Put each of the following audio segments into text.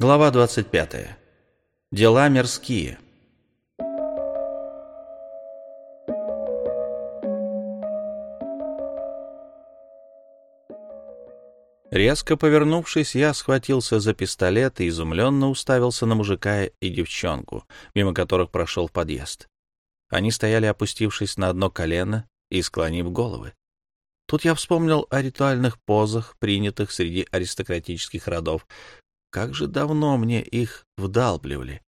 Глава 25. Дела мирские. Резко повернувшись, я схватился за пистолет и изумленно уставился на мужика и девчонку, мимо которых прошел подъезд. Они стояли, опустившись на одно колено и склонив головы. Тут я вспомнил о ритуальных позах, принятых среди аристократических родов, как же давно мне их вдалбливали.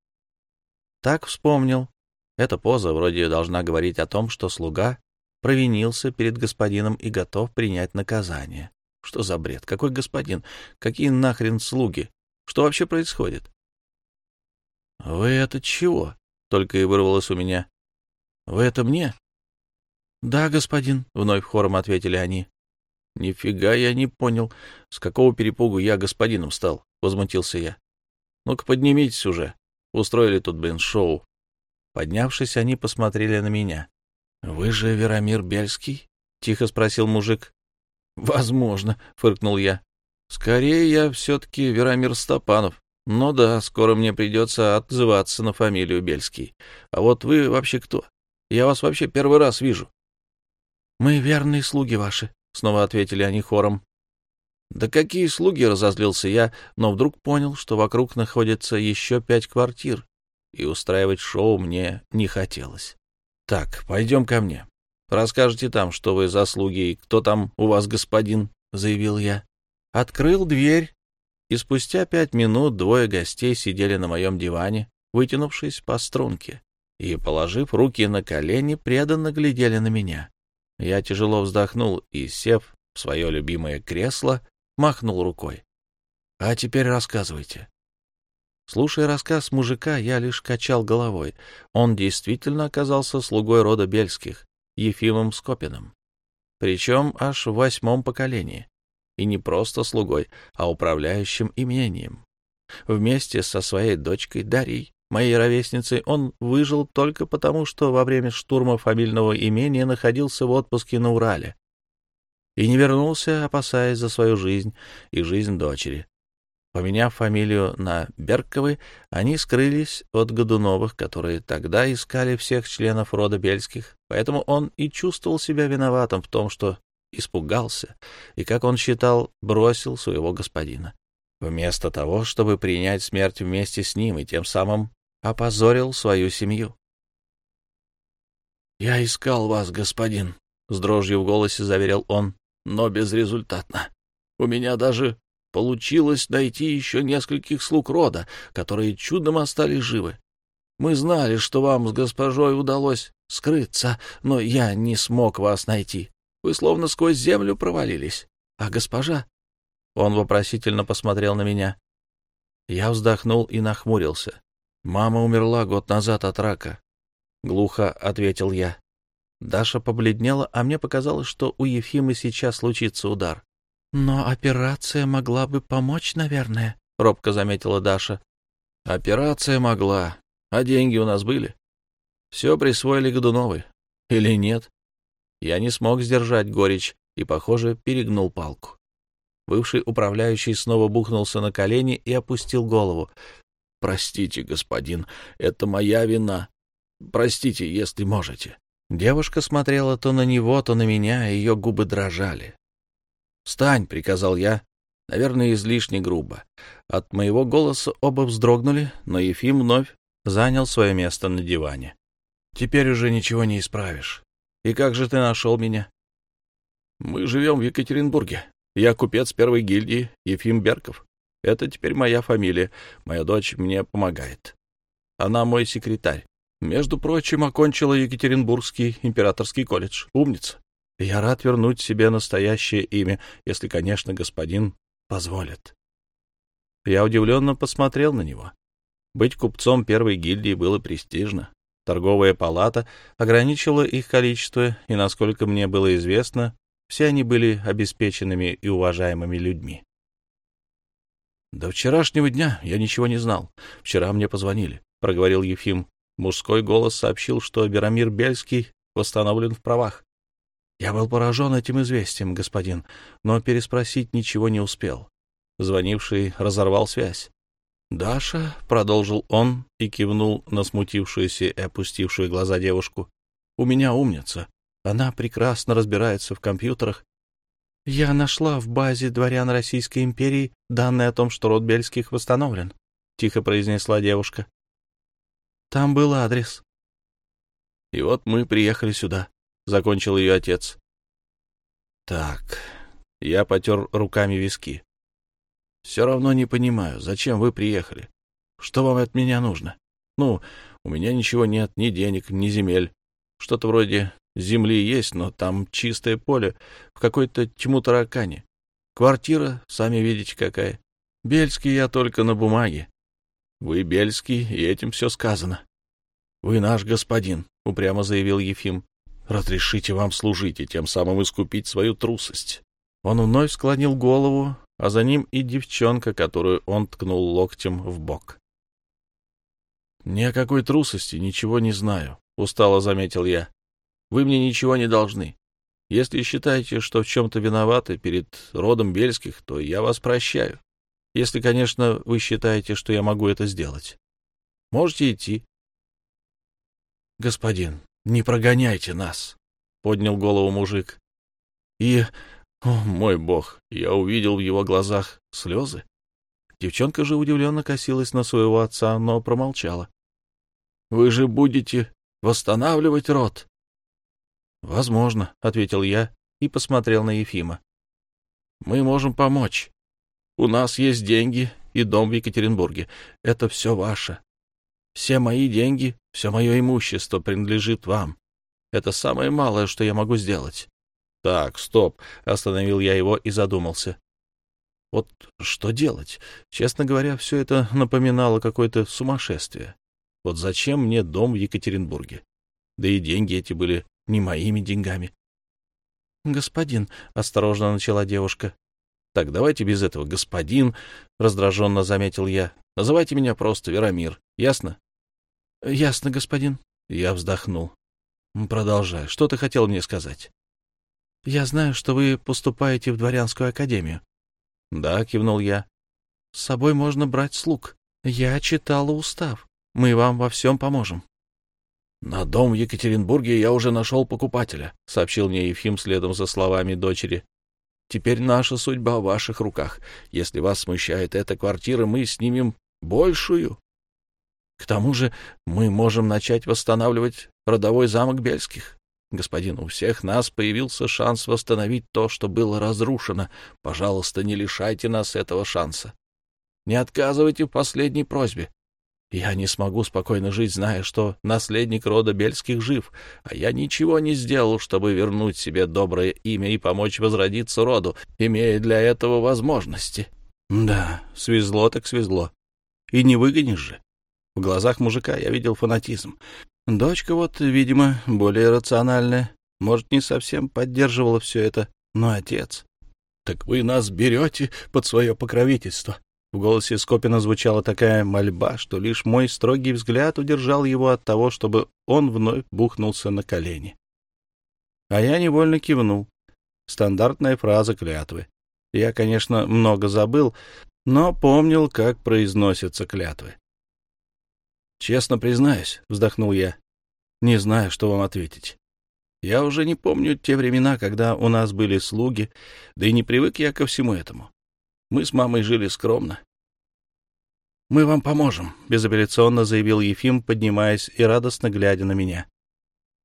Так вспомнил. Эта поза вроде должна говорить о том, что слуга провинился перед господином и готов принять наказание. Что за бред? Какой господин? Какие нахрен слуги? Что вообще происходит? — Вы это чего? — только и вырвалось у меня. — Вы это мне? — Да, господин, — вновь хором ответили они. — Нифига я не понял, с какого перепугу я господином стал. — возмутился я. «Ну-ка поднимитесь уже. Устроили тут, блин, шоу». Поднявшись, они посмотрели на меня. «Вы же Веромир Бельский?» — тихо спросил мужик. «Возможно», — фыркнул я. «Скорее я все-таки Веромир Стопанов. Ну да, скоро мне придется отзываться на фамилию Бельский. А вот вы вообще кто? Я вас вообще первый раз вижу». «Мы верные слуги ваши», — снова ответили они хором. Да какие слуги, разозлился я, но вдруг понял, что вокруг находится еще пять квартир, и устраивать шоу мне не хотелось. Так, пойдем ко мне. Расскажите там, что вы за слуги и кто там у вас господин, заявил я. Открыл дверь, и спустя пять минут двое гостей сидели на моем диване, вытянувшись по струнке, и, положив руки на колени, преданно глядели на меня. Я тяжело вздохнул и, сев в свое любимое кресло, махнул рукой. «А теперь рассказывайте». Слушая рассказ мужика, я лишь качал головой. Он действительно оказался слугой рода Бельских, Ефимом Скопиным. Причем аж в восьмом поколении. И не просто слугой, а управляющим имением. Вместе со своей дочкой Дарьей, моей ровесницей, он выжил только потому, что во время штурма фамильного имения находился в отпуске на Урале и не вернулся, опасаясь за свою жизнь и жизнь дочери. Поменяв фамилию на Берковы, они скрылись от Годуновых, которые тогда искали всех членов рода Бельских, поэтому он и чувствовал себя виноватым в том, что испугался и, как он считал, бросил своего господина. Вместо того, чтобы принять смерть вместе с ним и тем самым опозорил свою семью. «Я искал вас, господин», — с дрожью в голосе заверил он но безрезультатно. У меня даже получилось найти еще нескольких слуг рода, которые чудом остались живы. Мы знали, что вам с госпожой удалось скрыться, но я не смог вас найти. Вы словно сквозь землю провалились. А госпожа...» Он вопросительно посмотрел на меня. Я вздохнул и нахмурился. «Мама умерла год назад от рака», — глухо ответил я. Даша побледнела, а мне показалось, что у Ефимы сейчас случится удар. — Но операция могла бы помочь, наверное, — робко заметила Даша. — Операция могла. А деньги у нас были? Все присвоили Годуновы. Или нет? Я не смог сдержать горечь и, похоже, перегнул палку. Бывший управляющий снова бухнулся на колени и опустил голову. — Простите, господин, это моя вина. Простите, если можете. Девушка смотрела то на него, то на меня, и ее губы дрожали. «Встань!» — приказал я, наверное, излишне грубо. От моего голоса оба вздрогнули, но Ефим вновь занял свое место на диване. «Теперь уже ничего не исправишь. И как же ты нашел меня?» «Мы живем в Екатеринбурге. Я купец первой гильдии Ефим Берков. Это теперь моя фамилия. Моя дочь мне помогает. Она мой секретарь. Между прочим, окончила Екатеринбургский императорский колледж. Умница. Я рад вернуть себе настоящее имя, если, конечно, господин позволит. Я удивленно посмотрел на него. Быть купцом первой гильдии было престижно. Торговая палата ограничила их количество, и, насколько мне было известно, все они были обеспеченными и уважаемыми людьми. До вчерашнего дня я ничего не знал. Вчера мне позвонили, — проговорил Ефим Мужской голос сообщил, что Берамир Бельский восстановлен в правах. Я был поражен этим известием, господин, но переспросить ничего не успел. Звонивший разорвал связь. «Даша», — продолжил он и кивнул на смутившуюся и опустившую глаза девушку, — «у меня умница. Она прекрасно разбирается в компьютерах. Я нашла в базе дворян Российской империи данные о том, что род Бельских восстановлен», — тихо произнесла девушка. «Там был адрес». «И вот мы приехали сюда», — закончил ее отец. «Так», — я потер руками виски. Все равно не понимаю, зачем вы приехали? Что вам от меня нужно? Ну, у меня ничего нет, ни денег, ни земель. Что-то вроде земли есть, но там чистое поле, в какой-то тьму таракане. Квартира, сами видите, какая. Бельский я только на бумаге. Вы Бельский, и этим все сказано. Вы наш господин, — упрямо заявил Ефим. Разрешите вам служить и тем самым искупить свою трусость. Он вновь склонил голову, а за ним и девчонка, которую он ткнул локтем в бок. «Ни о какой трусости ничего не знаю», — устало заметил я. «Вы мне ничего не должны. Если считаете, что в чем-то виноваты перед родом Бельских, то я вас прощаю. Если, конечно, вы считаете, что я могу это сделать. Можете идти». «Господин, не прогоняйте нас», — поднял голову мужик. «И о, мой бог! Я увидел в его глазах слезы. Девчонка же удивленно косилась на своего отца, но промолчала. — Вы же будете восстанавливать род? — Возможно, — ответил я и посмотрел на Ефима. — Мы можем помочь. У нас есть деньги и дом в Екатеринбурге. Это все ваше. Все мои деньги, все мое имущество принадлежит вам. Это самое малое, что я могу сделать. Так, стоп, остановил я его и задумался. Вот что делать? Честно говоря, все это напоминало какое-то сумасшествие. Вот зачем мне дом в Екатеринбурге? Да и деньги эти были не моими деньгами. «Господин», — осторожно начала девушка. «Так, давайте без этого, господин», — раздраженно заметил я. «Называйте меня просто Верамир, ясно?» «Ясно, господин». Я вздохнул. «Продолжай. Что ты хотел мне сказать?» Я знаю, что вы поступаете в дворянскую академию. — Да, — кивнул я. — С собой можно брать слуг. Я читала устав. Мы вам во всем поможем. — На дом в Екатеринбурге я уже нашел покупателя, — сообщил мне Ефим следом за словами дочери. — Теперь наша судьба в ваших руках. Если вас смущает эта квартира, мы снимем большую. К тому же мы можем начать восстанавливать родовой замок Бельских. Господин, у всех нас появился шанс восстановить то, что было разрушено. Пожалуйста, не лишайте нас этого шанса. Не отказывайте в последней просьбе. Я не смогу спокойно жить, зная, что наследник рода Бельских жив, а я ничего не сделал, чтобы вернуть себе доброе имя и помочь возродиться роду, имея для этого возможности. Да, свезло так свезло. И не выгонишь же. В глазах мужика я видел фанатизм. Дочка вот, видимо, более рациональная, может, не совсем поддерживала все это, но отец... — Так вы нас берете под свое покровительство. В голосе Скопина звучала такая мольба, что лишь мой строгий взгляд удержал его от того, чтобы он вновь бухнулся на колени. А я невольно кивнул. Стандартная фраза клятвы. Я, конечно, много забыл, но помнил, как произносятся клятвы. «Честно признаюсь», — вздохнул я, — «не знаю, что вам ответить. Я уже не помню те времена, когда у нас были слуги, да и не привык я ко всему этому. Мы с мамой жили скромно. «Мы вам поможем», — безапелляционно заявил Ефим, поднимаясь и радостно глядя на меня.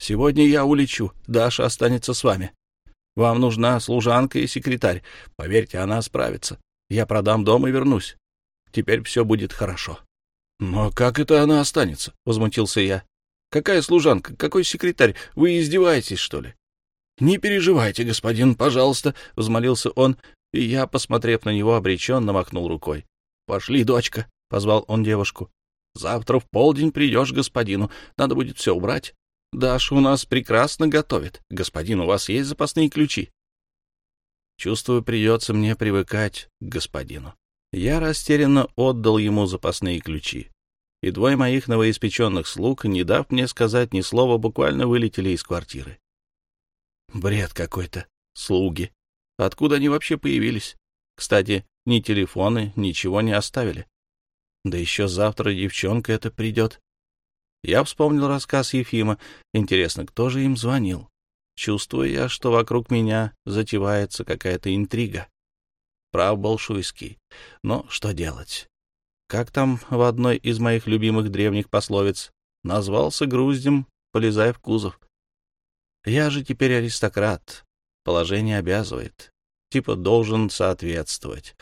«Сегодня я улечу, Даша останется с вами. Вам нужна служанка и секретарь. Поверьте, она справится. Я продам дом и вернусь. Теперь все будет хорошо». «Но как это она останется?» — возмутился я. «Какая служанка? Какой секретарь? Вы издеваетесь, что ли?» «Не переживайте, господин, пожалуйста», — взмолился он, и я, посмотрев на него, обреченно махнул рукой. «Пошли, дочка», — позвал он девушку. «Завтра в полдень придешь к господину. Надо будет все убрать. Даша у нас прекрасно готовит. Господин, у вас есть запасные ключи?» Чувствую, придется мне привыкать к господину. Я растерянно отдал ему запасные ключи. И двое моих новоиспеченных слуг, не дав мне сказать ни слова, буквально вылетели из квартиры. Бред какой-то. Слуги. Откуда они вообще появились? Кстати, ни телефоны, ничего не оставили. Да еще завтра девчонка эта придет. Я вспомнил рассказ Ефима. Интересно, кто же им звонил? Чувствую я, что вокруг меня затевается какая-то интрига. Прав Болшуйский. Но что делать? Как там в одной из моих любимых древних пословиц? Назвался груздем, полезай в кузов. Я же теперь аристократ. Положение обязывает. Типа должен соответствовать.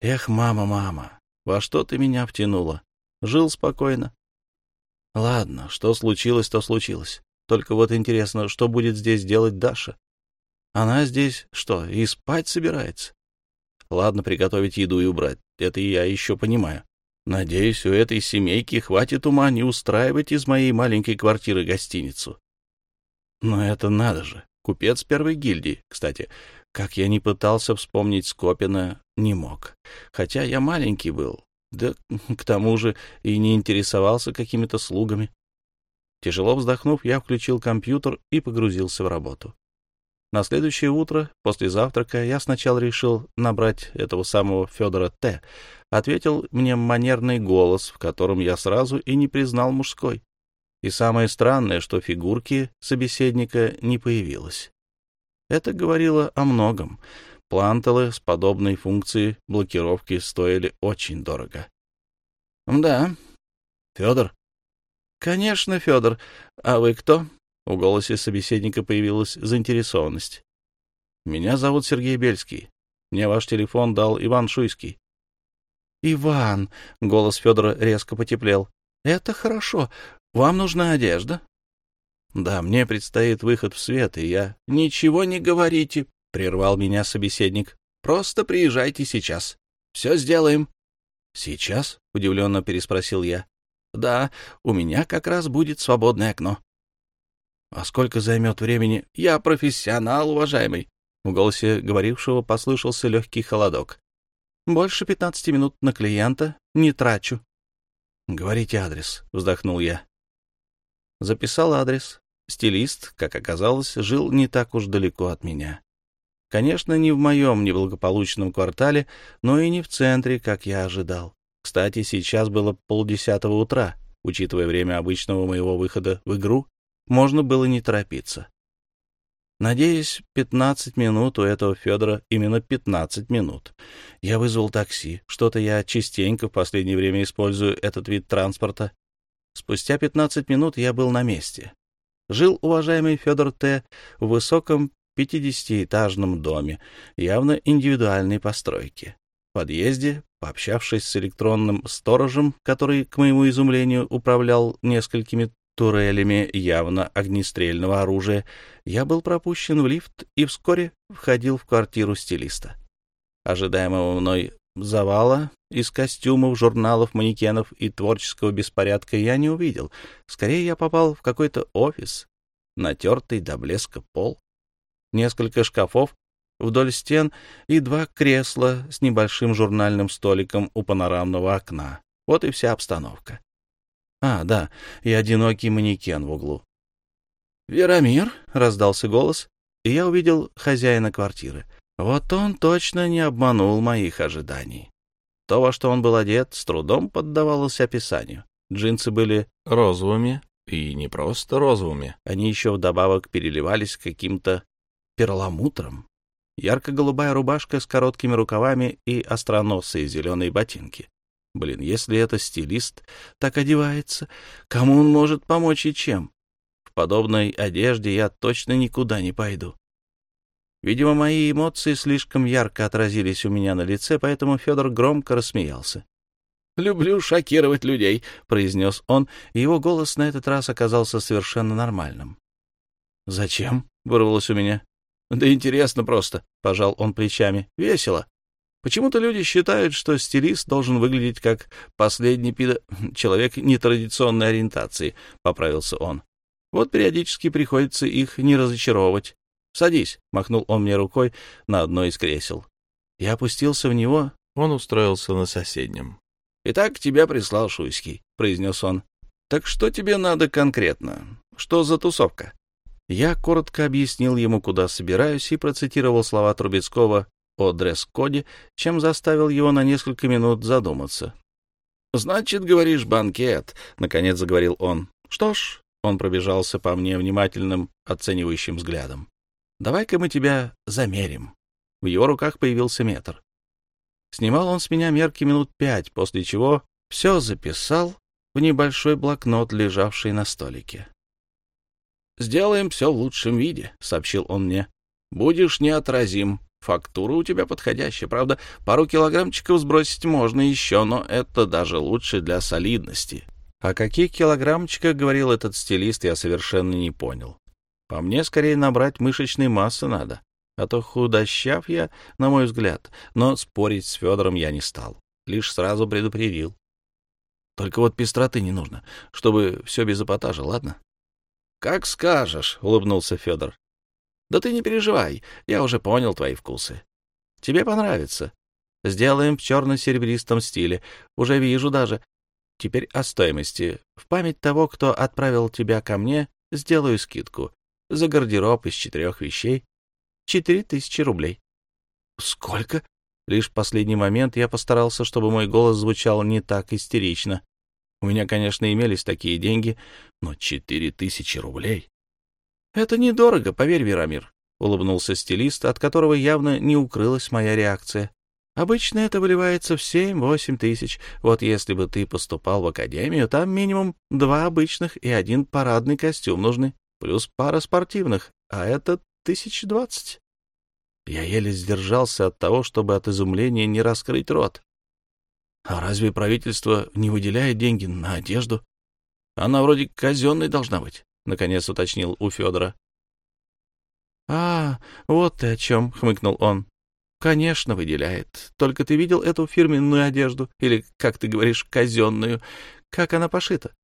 Эх, мама, мама, во что ты меня втянула? Жил спокойно. Ладно, что случилось, то случилось. Только вот интересно, что будет здесь делать Даша? Она здесь что, и спать собирается? Ладно, приготовить еду и убрать. Это я еще понимаю. Надеюсь, у этой семейки хватит ума не устраивать из моей маленькой квартиры гостиницу. Но это надо же. Купец первой гильдии. Кстати, как я не пытался вспомнить Скопина, не мог. Хотя я маленький был. Да к тому же и не интересовался какими-то слугами. Тяжело вздохнув, я включил компьютер и погрузился в работу. На следующее утро, после завтрака, я сначала решил набрать этого самого Федора Т. Ответил мне манерный голос, в котором я сразу и не признал мужской. И самое странное, что фигурки собеседника не появилось. Это говорило о многом. Плантелы с подобной функцией блокировки стоили очень дорого. — Да. — Федор? — Конечно, Федор. А вы кто? В голосе собеседника появилась заинтересованность. — Меня зовут Сергей Бельский. Мне ваш телефон дал Иван Шуйский. — Иван! — голос Федора резко потеплел. — Это хорошо. Вам нужна одежда? Да, мне предстоит выход в свет, и я... Ничего не говорите, — прервал меня собеседник. Просто приезжайте сейчас. Все сделаем. Сейчас? — удивленно переспросил я. Да, у меня как раз будет свободное окно. А сколько займет времени? Я профессионал, уважаемый. В голосе говорившего послышался легкий холодок. Больше пятнадцати минут на клиента не трачу. — Говорите адрес, — вздохнул я. Записал адрес. Стилист, как оказалось, жил не так уж далеко от меня. Конечно, не в моем неблагополучном квартале, но и не в центре, как я ожидал. Кстати, сейчас было полдесятого утра. Учитывая время обычного моего выхода в игру, можно было не торопиться. Надеюсь, 15 минут у этого Федора именно 15 минут. Я вызвал такси. Что-то я частенько в последнее время использую этот вид транспорта. Спустя 15 минут я был на месте. Жил уважаемый Федор Т. в высоком 50-этажном доме, явно индивидуальной постройки. В подъезде, пообщавшись с электронным сторожем, который, к моему изумлению, управлял несколькими турелями явно огнестрельного оружия, я был пропущен в лифт и вскоре входил в квартиру стилиста. Ожидаемого мной завала из костюмов, журналов, манекенов и творческого беспорядка я не увидел. Скорее, я попал в какой-то офис, натертый до блеска пол, несколько шкафов вдоль стен и два кресла с небольшим журнальным столиком у панорамного окна. Вот и вся обстановка. А, да, и одинокий манекен в углу. «Верамир?» — раздался голос, и я увидел хозяина квартиры — вот он точно не обманул моих ожиданий. То, во что он был одет, с трудом поддавалось описанию. Джинсы были розовыми, и не просто розовыми. Они еще вдобавок переливались каким-то перламутром. Ярко-голубая рубашка с короткими рукавами и остроносые зеленые ботинки. Блин, если это стилист так одевается, кому он может помочь и чем? В подобной одежде я точно никуда не пойду. Видимо, мои эмоции слишком ярко отразились у меня на лице, поэтому Федор громко рассмеялся. «Люблю шокировать людей», — произнес он, и его голос на этот раз оказался совершенно нормальным. «Зачем?» — вырвалось у меня. «Да интересно просто», — пожал он плечами. «Весело. Почему-то люди считают, что стилист должен выглядеть как последний пидо... человек нетрадиционной ориентации», — поправился он. «Вот периодически приходится их не разочаровывать. «Садись», — махнул он мне рукой на одно из кресел. Я опустился в него, он устроился на соседнем. «Итак, тебя прислал Шуйский», — произнес он. «Так что тебе надо конкретно? Что за тусовка?» Я коротко объяснил ему, куда собираюсь, и процитировал слова Трубецкого о дресс-коде, чем заставил его на несколько минут задуматься. Значит, говоришь, банкет, — наконец заговорил он. Что ж, он пробежался по мне внимательным, оценивающим взглядом. Давай-ка мы тебя замерим. В его руках появился метр. Снимал он с меня мерки минут пять, после чего все записал в небольшой блокнот, лежавший на столике. «Сделаем все в лучшем виде», — сообщил он мне. «Будешь неотразим. Фактура у тебя подходящая. Правда, пару килограммчиков сбросить можно еще, но это даже лучше для солидности». О каких килограммчиках говорил этот стилист, я совершенно не понял. По мне, скорее набрать мышечной массы надо, а то худощав я, на мой взгляд, но спорить с Федором я не стал, лишь сразу предупредил. Только вот пестроты не нужно, чтобы все без эпатажа, ладно? — Как скажешь, — улыбнулся Федор. — Да ты не переживай, я уже понял твои вкусы. Тебе понравится. Сделаем в черно-серебристом стиле. Уже вижу даже. Теперь о стоимости. В память того, кто отправил тебя ко мне, сделаю скидку. За гардероб из четырех вещей — четыре тысячи рублей. — Сколько? Лишь в последний момент я постарался, чтобы мой голос звучал не так истерично. У меня, конечно, имелись такие деньги, но четыре тысячи рублей. — Это недорого, поверь, Верамир, — улыбнулся стилист, от которого явно не укрылась моя реакция. Обычно это выливается в семь-восемь тысяч. Вот если бы ты поступал в академию, там минимум два обычных и один парадный костюм нужны, плюс пара спортивных, а это тысяч двадцать. Я еле сдержался от того, чтобы от изумления не раскрыть рот. А разве правительство не выделяет деньги на одежду? Она вроде казенной должна быть, — наконец уточнил у Федора. — А, вот ты о чем, — хмыкнул он. — Конечно, выделяет. Только ты видел эту фирменную одежду, или, как ты говоришь, казенную, как она пошита?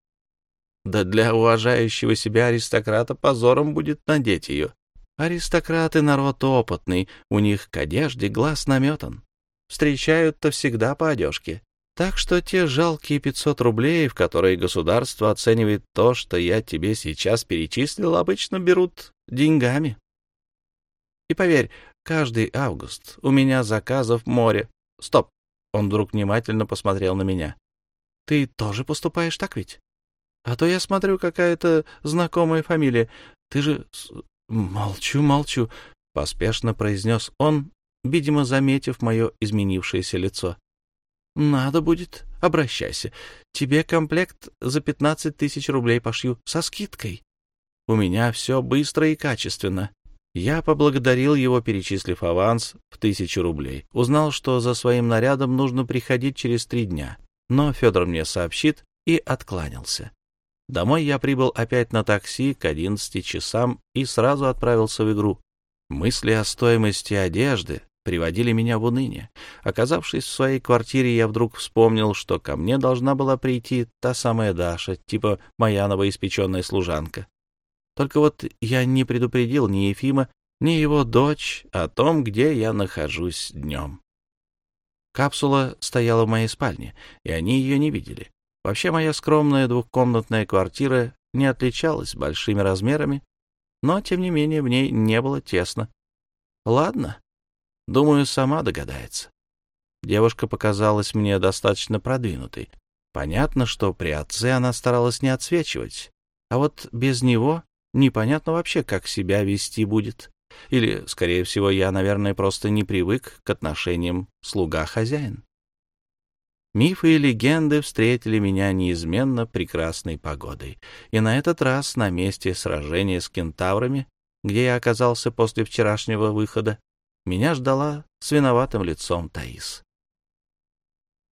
Да для уважающего себя аристократа позором будет надеть ее. Аристократы — народ опытный, у них к одежде глаз наметан. Встречают-то всегда по одежке. Так что те жалкие 500 рублей, в которые государство оценивает то, что я тебе сейчас перечислил, обычно берут деньгами. И поверь, каждый август у меня заказов море. Стоп! Он вдруг внимательно посмотрел на меня. Ты тоже поступаешь так ведь? А то я смотрю, какая-то знакомая фамилия. Ты же... Молчу, молчу, — поспешно произнес он, видимо, заметив мое изменившееся лицо. Надо будет, обращайся. Тебе комплект за пятнадцать тысяч рублей пошью со скидкой. У меня все быстро и качественно. Я поблагодарил его, перечислив аванс в тысячу рублей. Узнал, что за своим нарядом нужно приходить через три дня. Но Федор мне сообщит и откланялся. Домой я прибыл опять на такси к одиннадцати часам и сразу отправился в игру. Мысли о стоимости одежды приводили меня в уныние. Оказавшись в своей квартире, я вдруг вспомнил, что ко мне должна была прийти та самая Даша, типа моя новоиспеченная служанка. Только вот я не предупредил ни Ефима, ни его дочь о том, где я нахожусь днем. Капсула стояла в моей спальне, и они ее не видели. Вообще, моя скромная двухкомнатная квартира не отличалась большими размерами, но, тем не менее, в ней не было тесно. Ладно, Думаю, сама догадается. Девушка показалась мне достаточно продвинутой. Понятно, что при отце она старалась не отсвечивать, а вот без него непонятно вообще, как себя вести будет. Или, скорее всего, я, наверное, просто не привык к отношениям слуга-хозяин. Мифы и легенды встретили меня неизменно прекрасной погодой, и на этот раз на месте сражения с кентаврами, где я оказался после вчерашнего выхода, меня ждала с виноватым лицом Таис.